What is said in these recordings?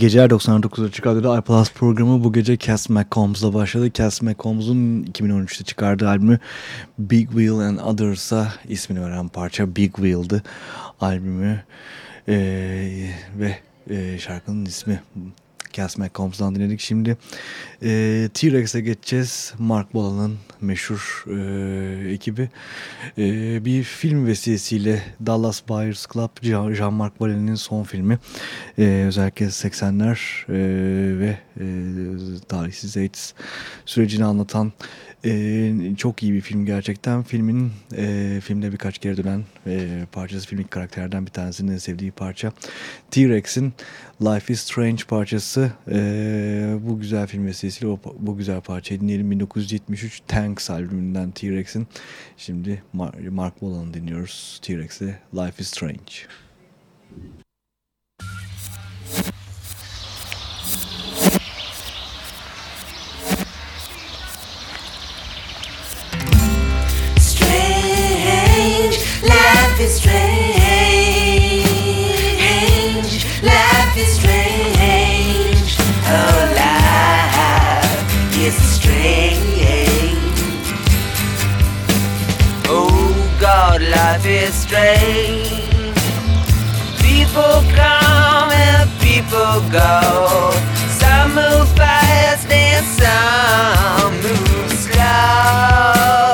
geceler 99'da Açık Radyo'da iPlus programı bu gece Cass McCombs'la başladı. Cass McCombs'un 2013'te çıkardığı albümü Big Wheel and Others'a ismini veren parça Big Wheel'dı albümü ee, ve e, şarkının ismi Cass McCombs'dan dinledik. Şimdi e, T-Rex'e geçeceğiz. Mark Bolan'ın meşhur e, ekibi. E, bir film vesilesiyle Dallas Buyers Club, Jean-Marc Bolan'ın son filmi. E, özellikle 80'ler e, ve e, tarihsiz AIDS sürecini anlatan Ee, çok iyi bir film gerçekten. Filmin e, filmde birkaç kere dönen e, parçası filmin karakterlerden bir tanesinin en sevdiği parça. T-Rex'in Life is Strange parçası. E, bu güzel film vesilesiyle o, bu güzel parçayı dinleyelim. 1973 Tanks albümünden T-Rex'in. Şimdi Mark Bolan'ı dinliyoruz. T-Rex'e Life is Strange. Life is strange. Life is strange. Oh, life is strange. Oh, God, life is strange. People come and people go. Some move fast and some move slow.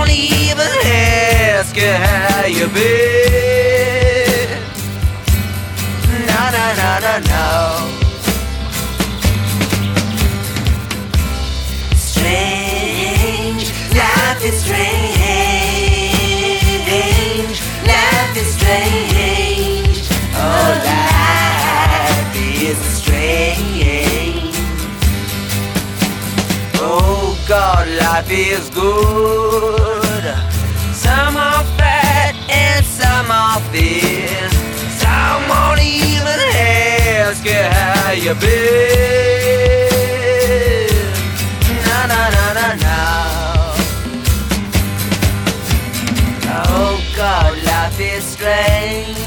Don't even ask you how you been. No, no, no, no, no. Strange, life is strange. Life is strange. Oh, life is strange. Oh God, life is good. Some. Won't even ask you how you been. No, no, no, no, no. Oh God, life is strange.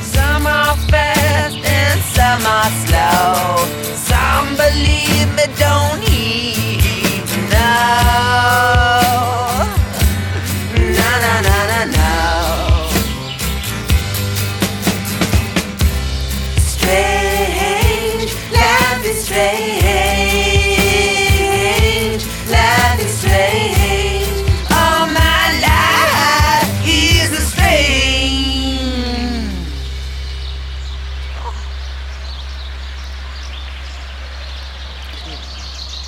Some are fast and some are slow. Some believe but don't even know.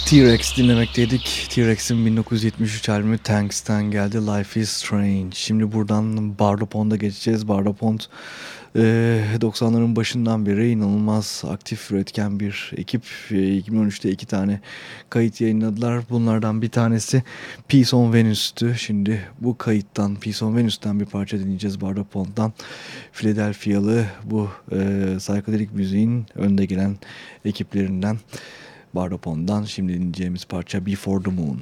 T-Rex dinlemekteydik. T-Rex'in 1973 albümü Tanks'ten geldi. Life is Strange. Şimdi buradan Bardo Pond'a geçeceğiz. Bardo Pond e, 90'ların başından beri inanılmaz aktif üretken bir ekip. E, 2013'te iki tane kayıt yayınladılar. Bunlardan bir tanesi Peace on Venus'tü. Şimdi bu kayıttan Peace on Venus'tan bir parça dinleyeceğiz Bardo Pond'dan. Philadelphia'lı bu e, psikodelik müziğin önde gelen ekiplerinden. Bardopon'dan şimdi dinleyeceğimiz parça Before the Moon.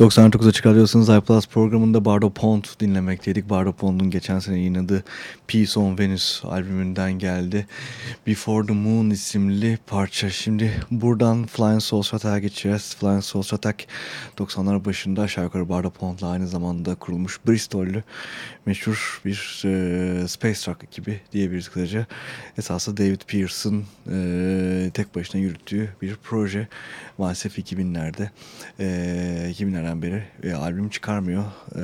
99'a çıkarıyorsunuz iPlus programında Bardo Pond dinlemekteydik. Bardo Pond'un geçen sene yayınladığı Peace on Venus albümünden geldi. Before the Moon isimli parça. Şimdi buradan Flying Souls Attack'a geçeceğiz. Flying Souls Attack 90'lar başında aşağı yukarı Bardo Pond'la aynı zamanda kurulmuş Bristol'lü meşhur bir e, Space Truck ekibi diyebiliriz kısaca. Esası David Pearson e, tek başına yürüttüğü bir proje. Maalesef 2000'lerde e, 2000'lerden beri e, albüm çıkarmıyor. E,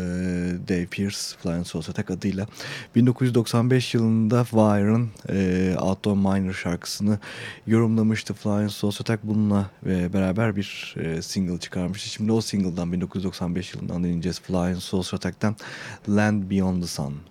Dave Pierce Flying Saucer Attack adıyla. 1995 yılında Wire'ın e, Outdoor Miner şarkısını yorumlamıştı. Flying Saucer Attack bununla e, beraber bir e, single çıkarmıştı. Şimdi o single'dan 1995 yılından dinleyeceğiz. Flying Saucer Attack'tan Land Beyond the Sun.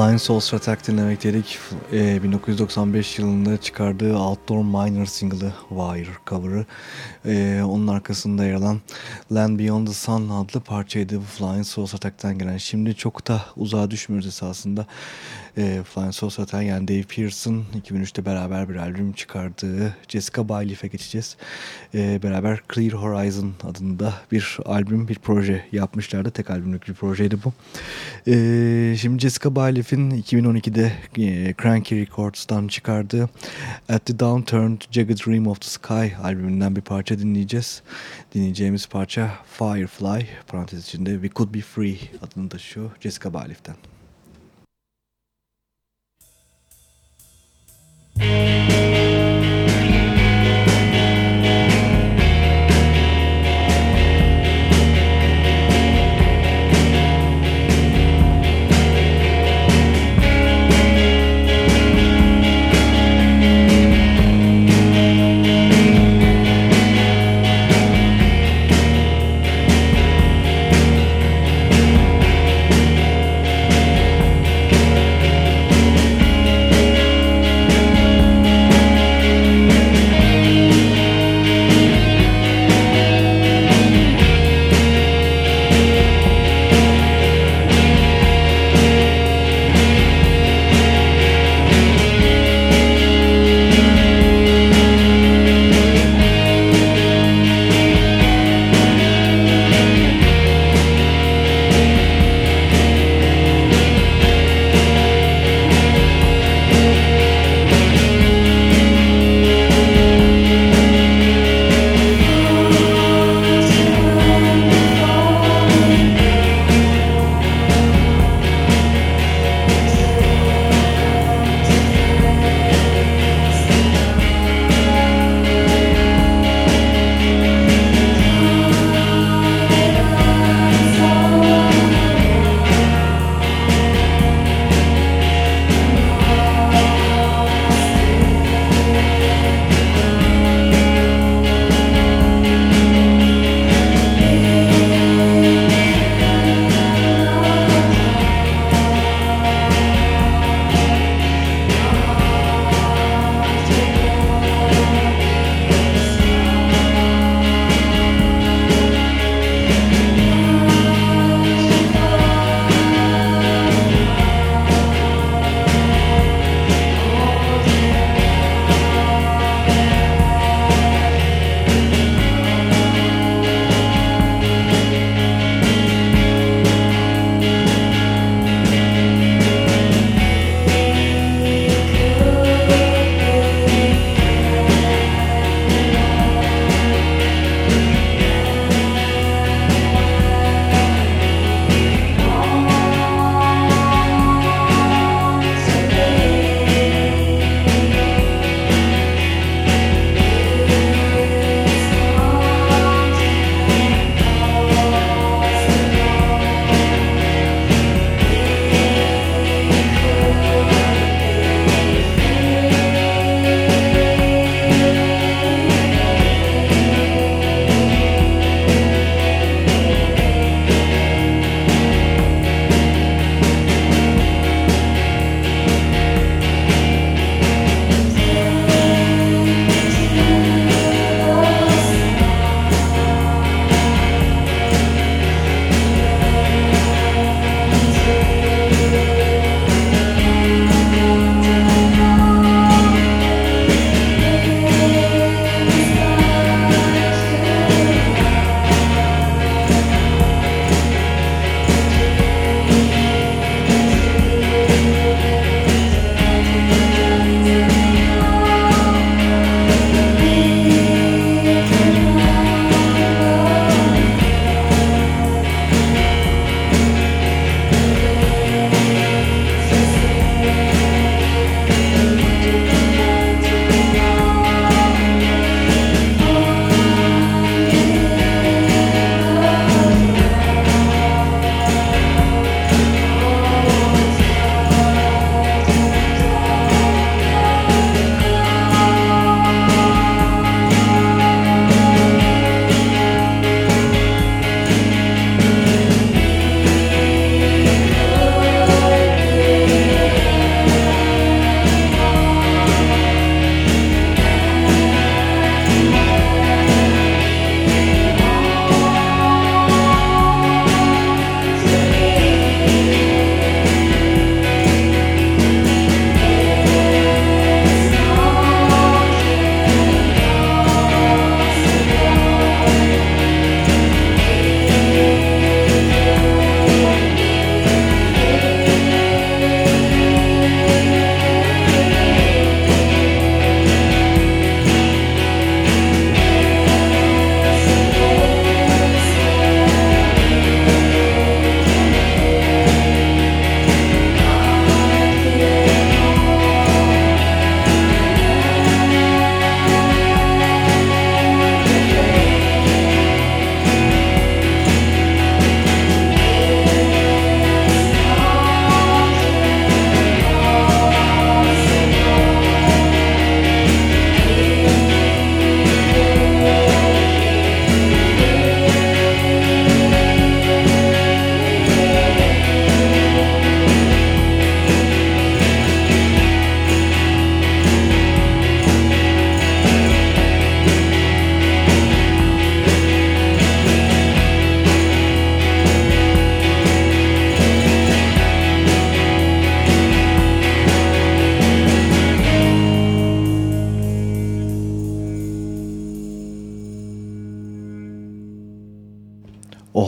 Flying Saucer Attack dinlemekteydik. E, 1995 yılında çıkardığı Outdoor Miner single'ı Wire cover'ı. E, onun arkasında yer alan Land Beyond the Sun adlı parçaydı bu Flying Saucer Attack'ten gelen. Şimdi çok da uzağa düşmüyoruz esasında. E, Flying Saucer Attack yani Dave Pearson 2003'te beraber bir albüm çıkardığı Jessica Bayleaf'e geçeceğiz. E, beraber Clear Horizon adında bir albüm, bir proje yapmışlardı. Tek albümlük bir projeydi bu. E, şimdi Jessica Bayleaf'in 2012'de e, Cranky Records'tan çıkardığı At the Downturned Jagged Dream of the Sky albümünden bir parça dinleyeceğiz. Dinleyeceğimiz parça Firefly, parantez içinde We Could Be Free adını taşıyor Jessica Thank you.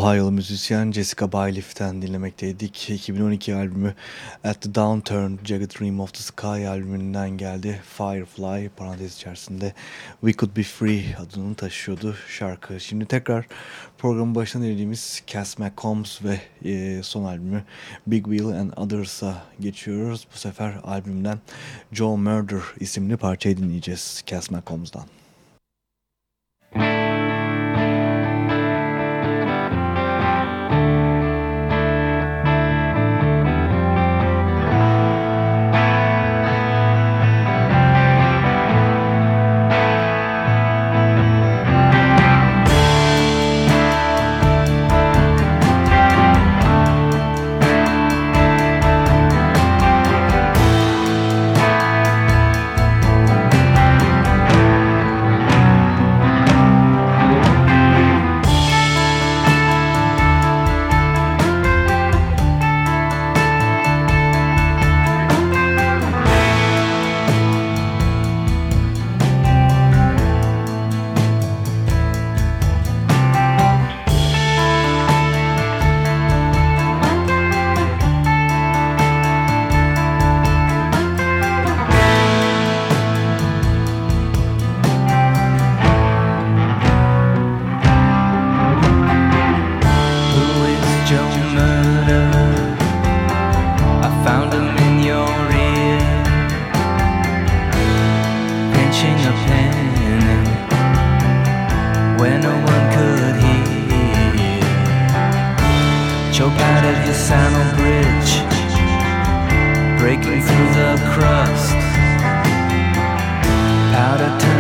Ohio'lu müzisyen Jessica Bayliff'ten dinlemekteydik. 2012 albümü At the Downturn, Jagged Dream of the Sky albümünden geldi. Firefly parantez içerisinde We Could Be Free adını taşıyordu şarkı. Şimdi tekrar programın başına dinlediğimiz Cass McCombs ve e, son albümü Big Wheel and Others'a geçiyoruz. Bu sefer albümden Joe Murder isimli parçayı dinleyeceğiz Cass McCombs'dan. breaking through the crust. Out of time.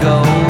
go.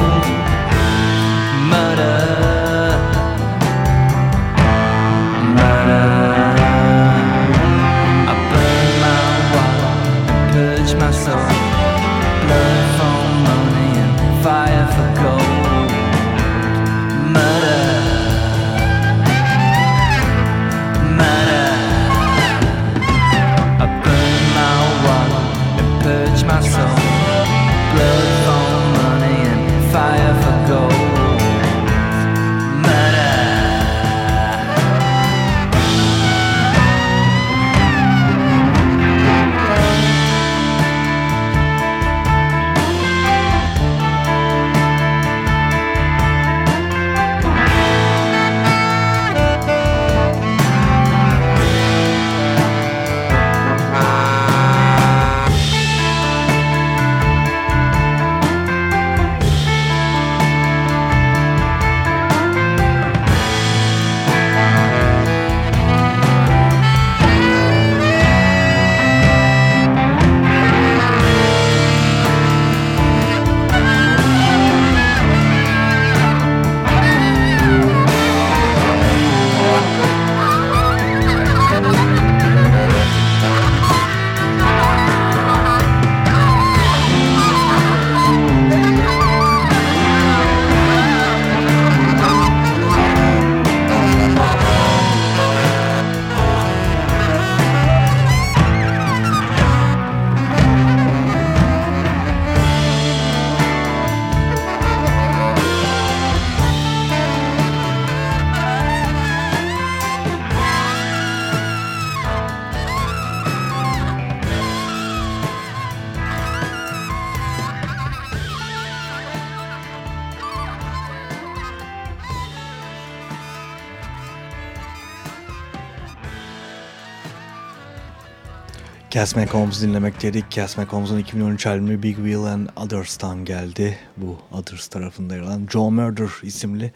Cass McCombs dinlemekteydik. Cass McCombs'un 2013 albümü Big Wheel and Others'tan geldi. Bu Others tarafında yer alan Joe Murder isimli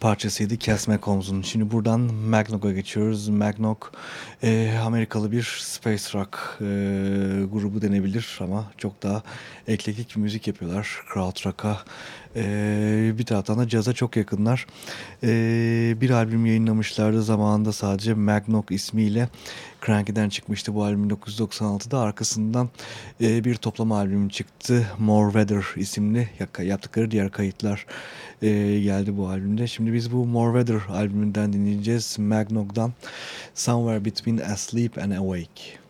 parçasıydı Cass McCombs'un. Şimdi buradan Magnok'a geçiyoruz. Magnok e, Amerikalı bir space rock e, grubu denebilir ama çok daha eklektik müzik yapıyorlar. Crowd rock'a e, bir taraftan da caza çok yakınlar. E, bir albüm yayınlamışlardı zamanında sadece Magnok ismiyle. Cranky'den çıkmıştı bu albüm 1996'da. Arkasından e, bir toplama albüm çıktı. More Weather isimli yaptıkları diğer kayıtlar e, geldi bu albümde. Şimdi biz bu More Weather albümünden dinleyeceğiz. Magnok'dan Somewhere Between Asleep and Awake.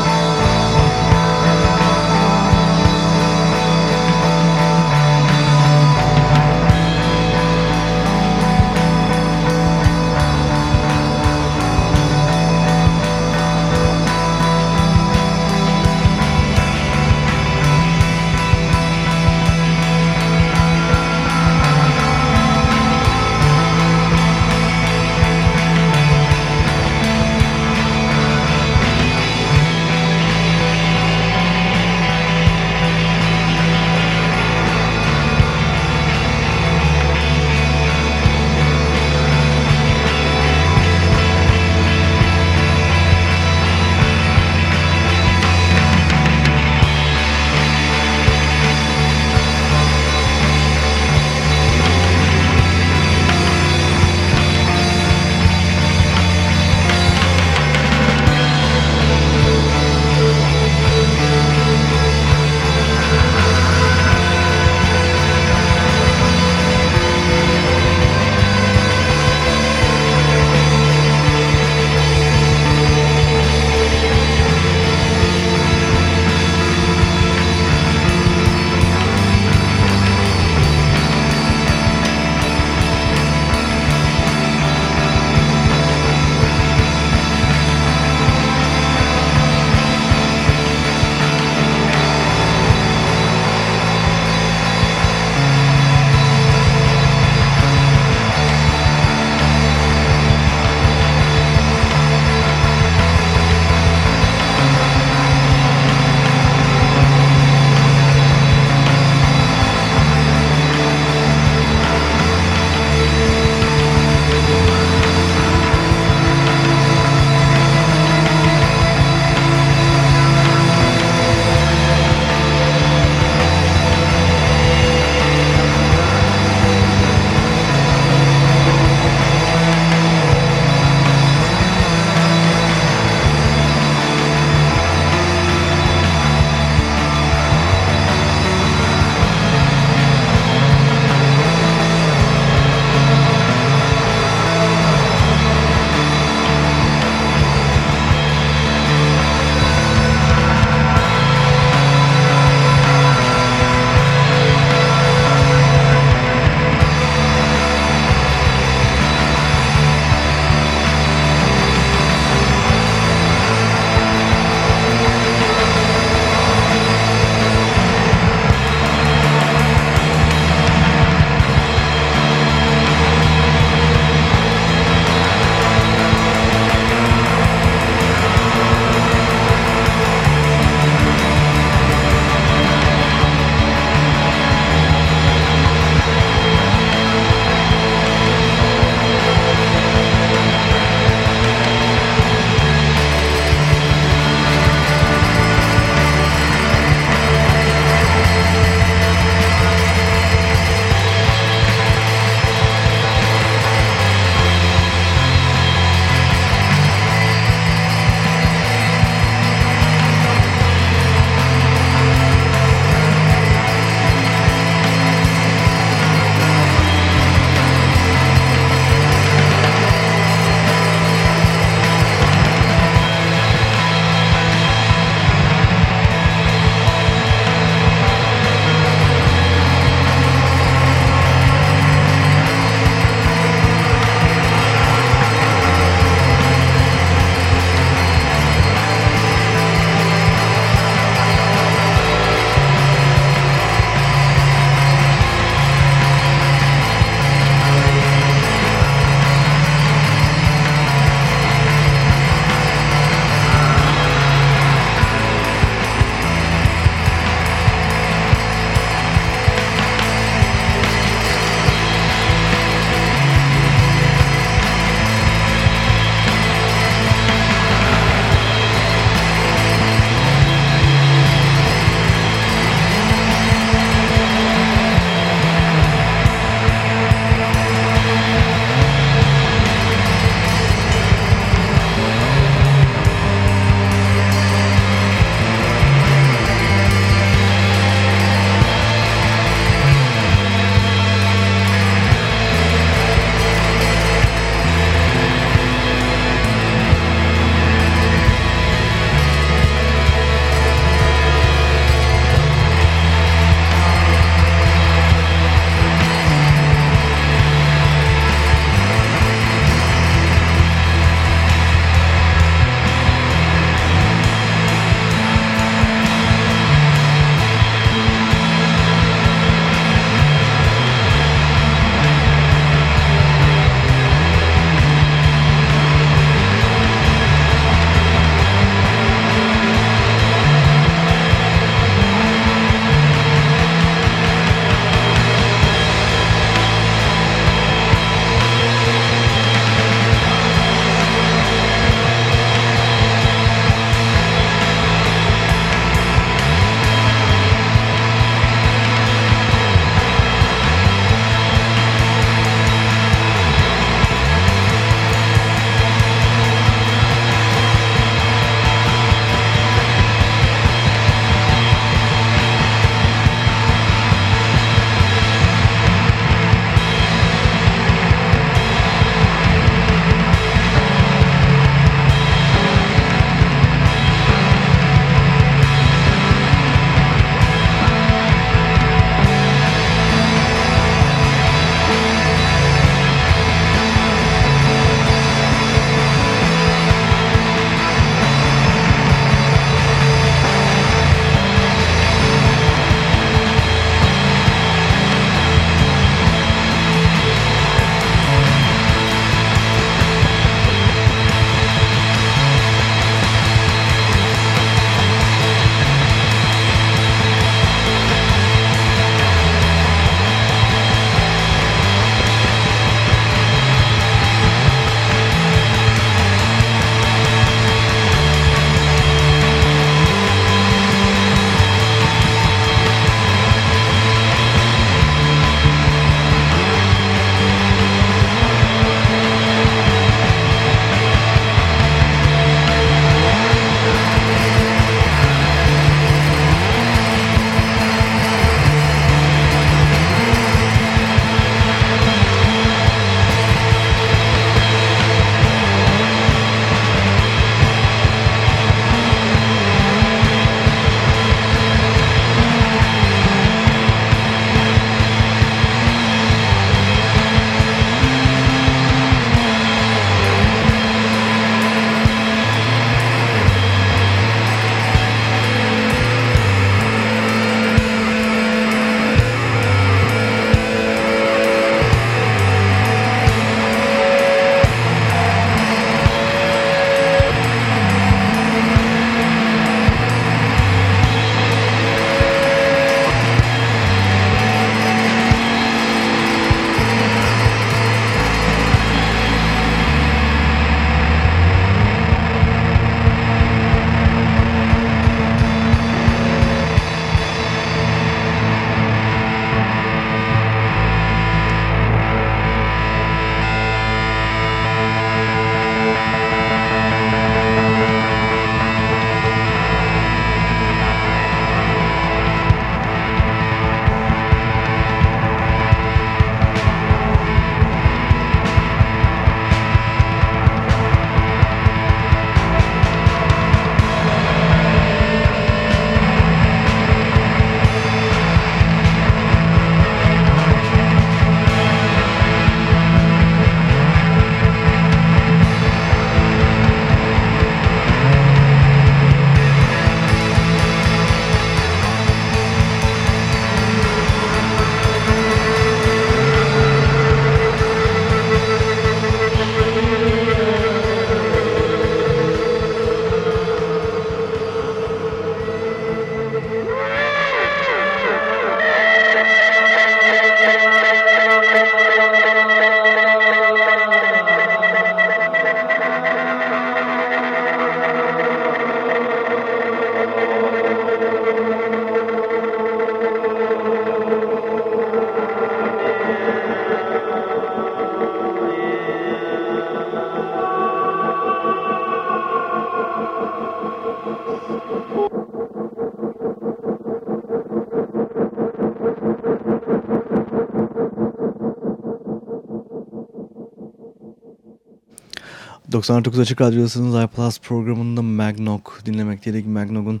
99 Açık Radyosu'nun iPlus programında Magnog dinlemekteydik. Magnog'un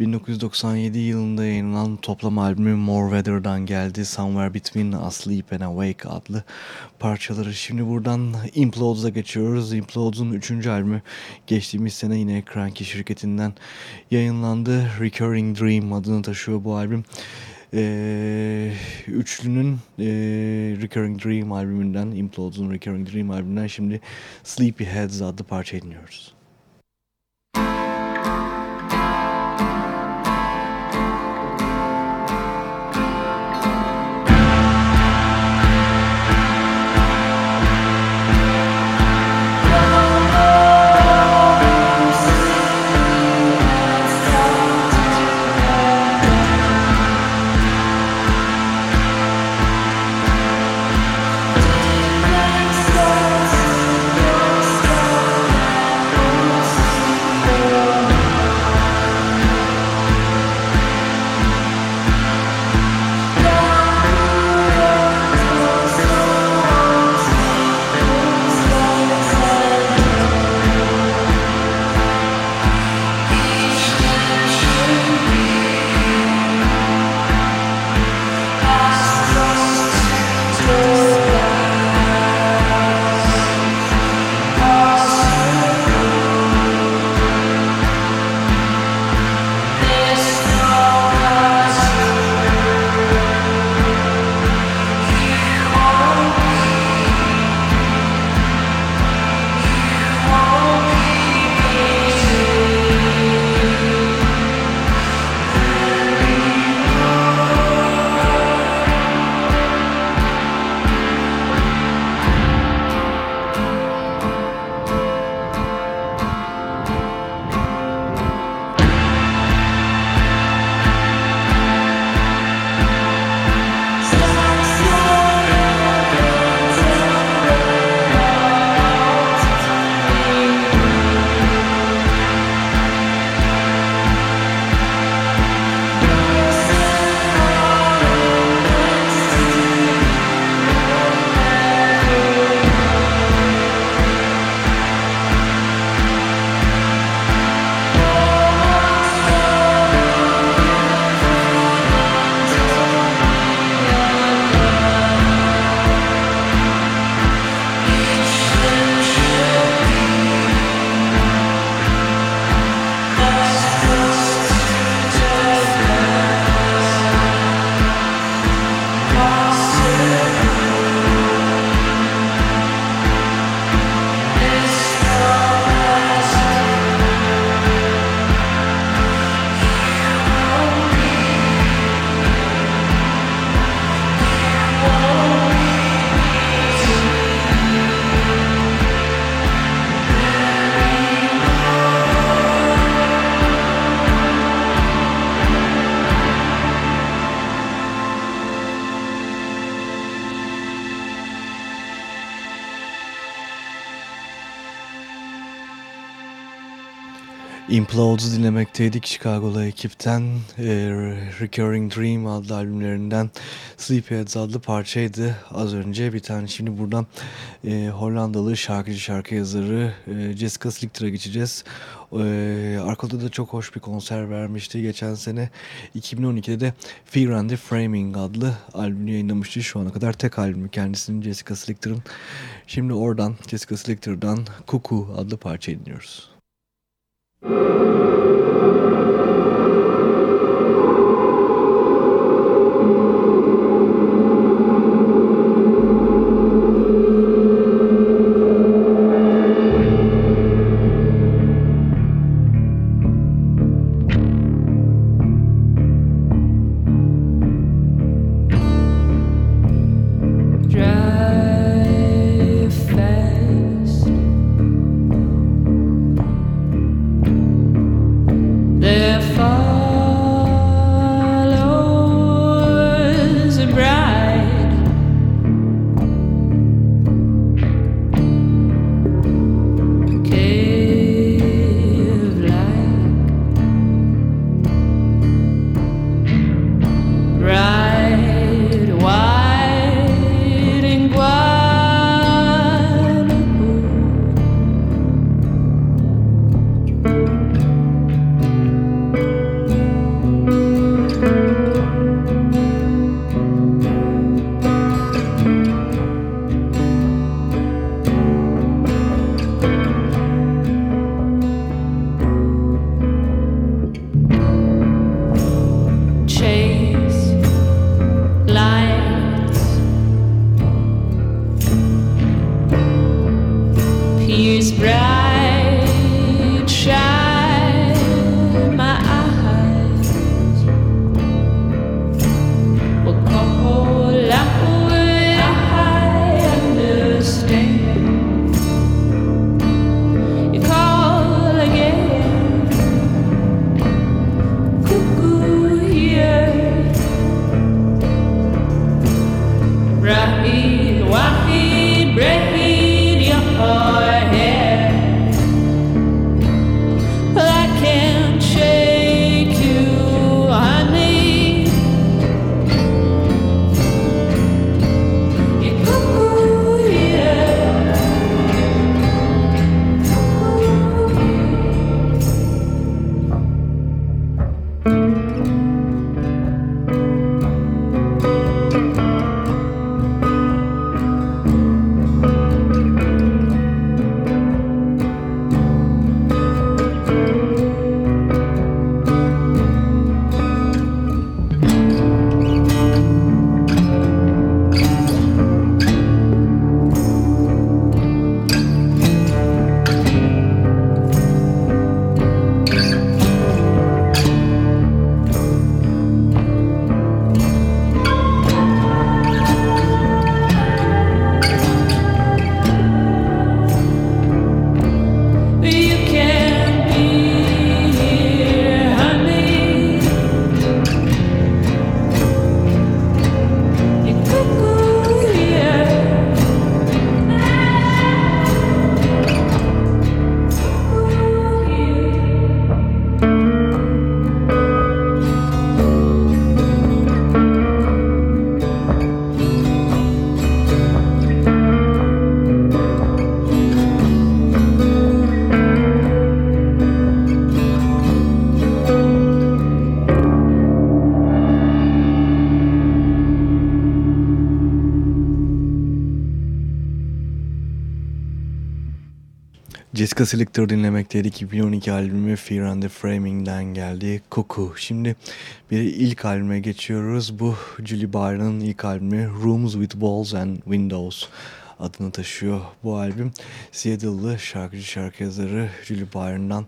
1997 yılında yayınlanan toplam albümü More Weather'dan geldi. Somewhere Between Asleep and Awake adlı parçaları. Şimdi buradan Implodes'a geçiyoruz. Implodes'un 3. albümü geçtiğimiz sene yine Cranky şirketinden yayınlandı. Recurring Dream adını taşıyor bu albüm. Ee, üçlünün e, Recurring Dream albümünden, Implodes'un Recurring Dream albümünden şimdi Sleepyheads adlı parça dinliyoruz. Dinlemekteydik Chicago'lu ekipten. E, Recurring Dream adlı albümlerinden Sleepyheads adlı parçaydı az önce. Bir tane şimdi buradan e, Hollandalı şarkıcı şarkı yazarı e, Jessica Slichter'a geçeceğiz. E, arkada da çok hoş bir konser vermişti geçen sene. 2012'de de Fear and the Framing adlı albümü yayınlamıştı. Şu ana kadar tek albümü kendisinin Jessica Slichter'ın. Şimdi oradan Jessica Slichter'dan Cuckoo adlı parçayı dinliyoruz. Thank you. Jessica Selector dinlemekteydik. 2012 albümü Fear and the Framing'den geldi. Koku. Şimdi bir ilk albüme geçiyoruz. Bu Julie Byron'ın ilk albümü Rooms with Walls and Windows adını taşıyor bu albüm. Seattle'lı şarkıcı şarkı yazarı Julie Byron'dan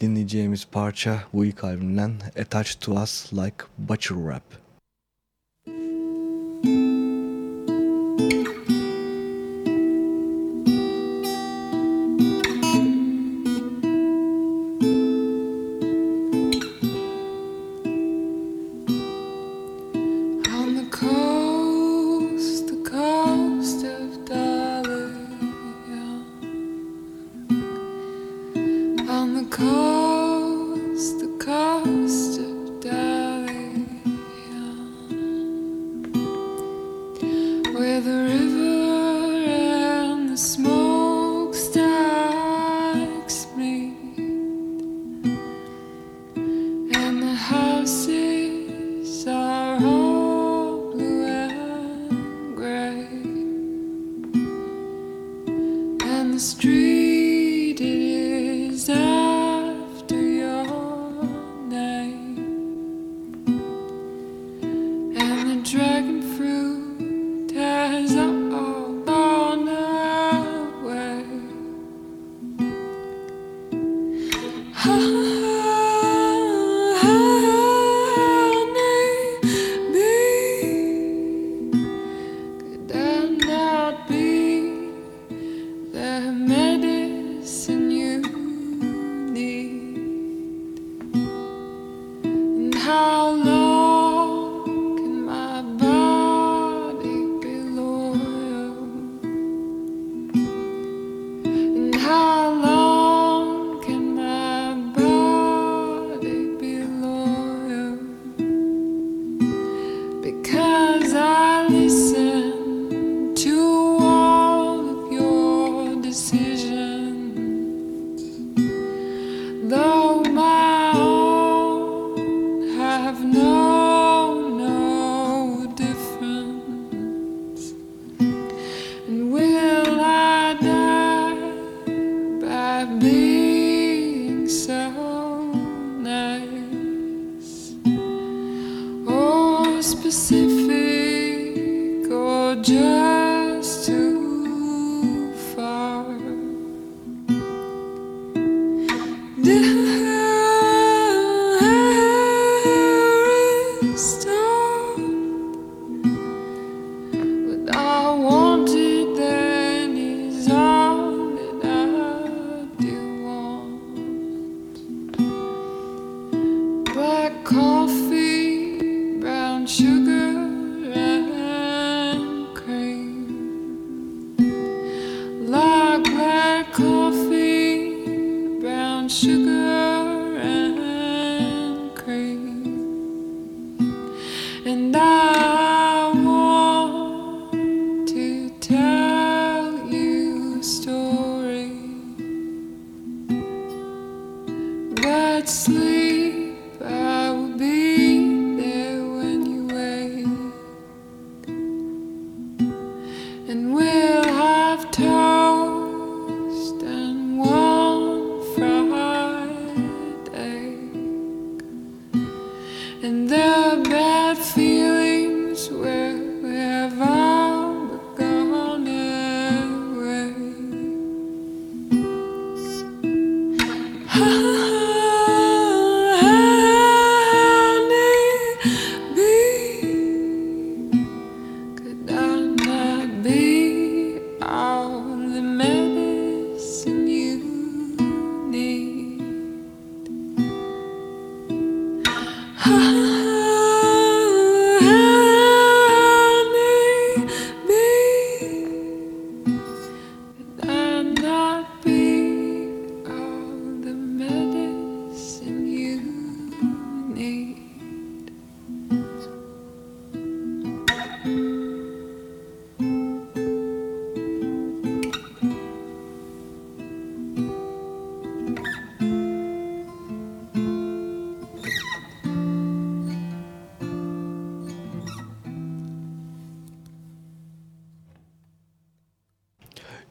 dinleyeceğimiz parça bu ilk albümden Attached to Us Like Butcher Wrap.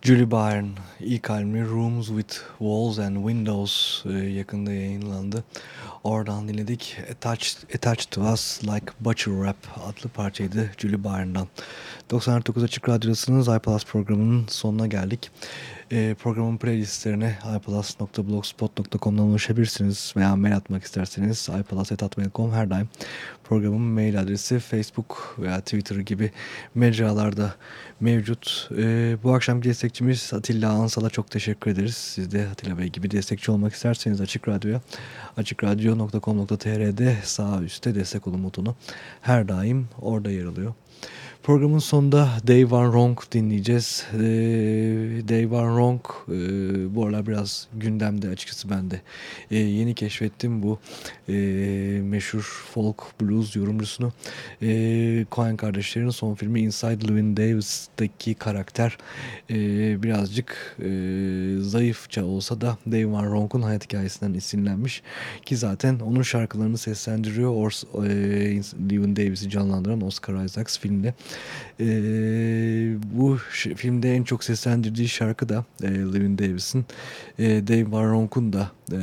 Julie Byrne ilk albümü Rooms with Walls and Windows e, yakında yayınlandı. Oradan dinledik Attached, Attached to Us Like Butcher Rap adlı parçaydı Julie Byrne'dan. 99 Açık Radyosu'nun iPlus programının sonuna geldik. E, programın playlistlerine iPlus.blogspot.com'dan ulaşabilirsiniz veya mail atmak isterseniz iPlus.mail.com her daim programın mail adresi Facebook veya Twitter gibi mecralarda mevcut. E, bu akşamki destekçimiz Atilla Ansal'a çok teşekkür ederiz. Siz de Atilla Bey gibi destekçi olmak isterseniz Açık Radyo'ya açıkradyo.com.tr'de sağ üstte destek olun butonu her daim orada yer alıyor. Programın sonunda Dave Van Ronk dinleyeceğiz. Ee, Dave Van Ronk e, bu aralar biraz gündemde açıkçası ben de e, yeni keşfettim bu e, meşhur folk blues yorumcusunu. E, Coen kardeşlerin son filmi Inside Llewyn Davis'teki karakter e, birazcık e, zayıfça olsa da Dave Van Ronk'un hayat hikayesinden esinlenmiş ki zaten onun şarkılarını seslendiriyor. Ors, e, Llewyn Davis'i canlandıran Oscar Isaacs filmde. E, bu filmde en çok seslendirdiği şarkı da e, Levin Davis'in e, Dave Van Ronk'un da e,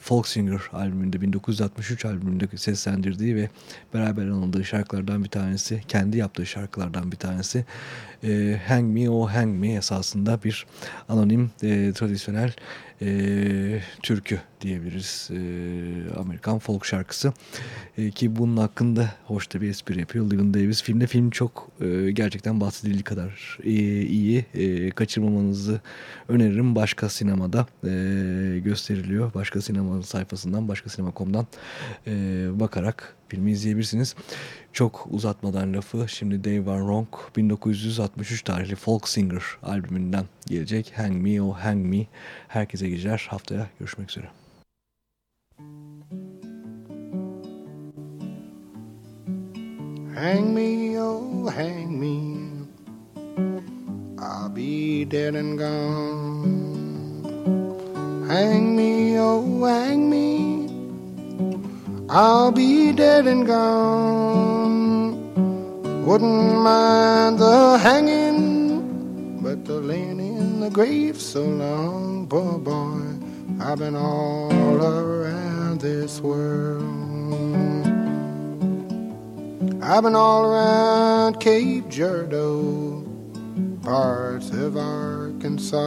Folk Singer albümünde 1963 albümünde seslendirdiği ve beraber anıldığı şarkılardan bir tanesi kendi yaptığı şarkılardan bir tanesi. E, Hang Me O Hang Me esasında bir anonim e, tradisyonel e, türkü diyebiliriz. E, Amerikan folk şarkısı. E, ki bunun hakkında hoş da bir espri yapıyor. Levin Davis filmde film çok e, gerçekten bahsedildiği kadar e, iyi. E, kaçırmamanızı öneririm. Başka sinemada e, gösteriliyor. Başka sinema sayfasından, başka sinema.com'dan e, bakarak filmi izleyebilirsiniz. Çok uzatmadan lafı şimdi Dave Van Ronk 1963 tarihli Folk Singer albümünden gelecek. Hang Me Oh Hang Me. Herkese geceler. Haftaya görüşmek üzere. Hang me, oh, hang me. I'll be dead and gone. Hang me, oh, hang me. I'll be dead and gone. Wouldn't mind the hanging, but the laying in the grave so long, poor boy. I've been all around this world. I've been all around Cape Girardeau, parts of Arkansas.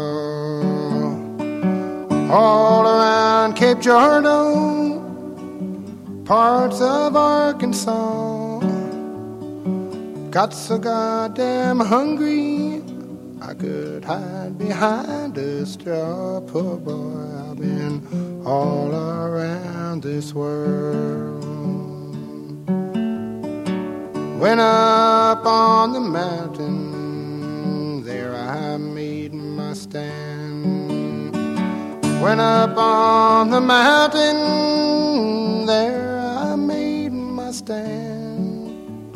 All around Cape Girardeau, parts of Arkansas. Got so goddamn hungry, I could hide behind a straw. Poor boy, I've been all around this world. Went up on the mountain, there I made my stand. Went up on the mountain, there stand.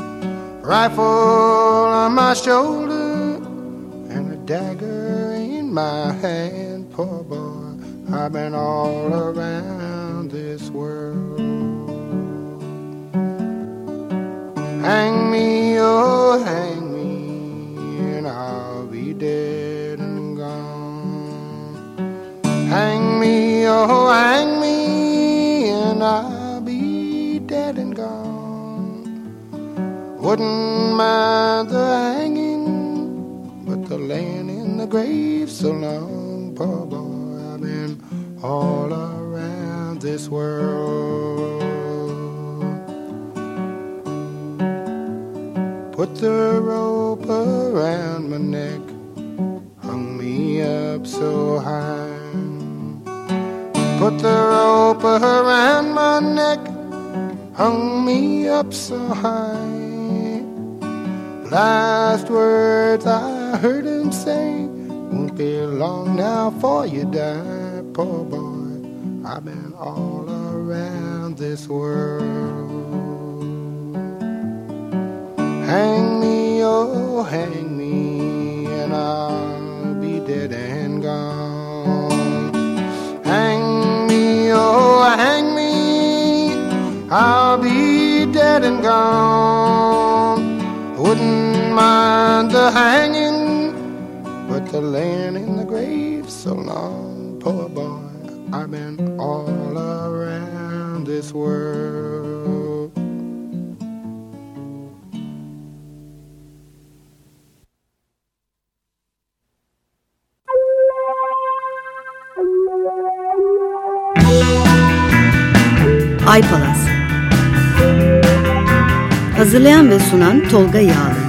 Rifle on my shoulder, and a dagger in my hand. Poor boy, I've been all around this world. Wouldn't mind the hanging, but the laying in the grave so long, poor boy, I've been all around this world. Put the rope around my neck, hung me up so high. Put the rope around my neck, hung me up so high. Last words I heard him say, won't be long now for you die, poor boy. I've been all around this world. Hang me, oh, hang me, and I'll be dead and gone. Hang me, oh, hang me, I'll be dead and gone. The hanging, but the laying in the grave so long, poor boy, I've been all around this world. Ay Palas Hazırlayan ve sunan Tolga Yağlı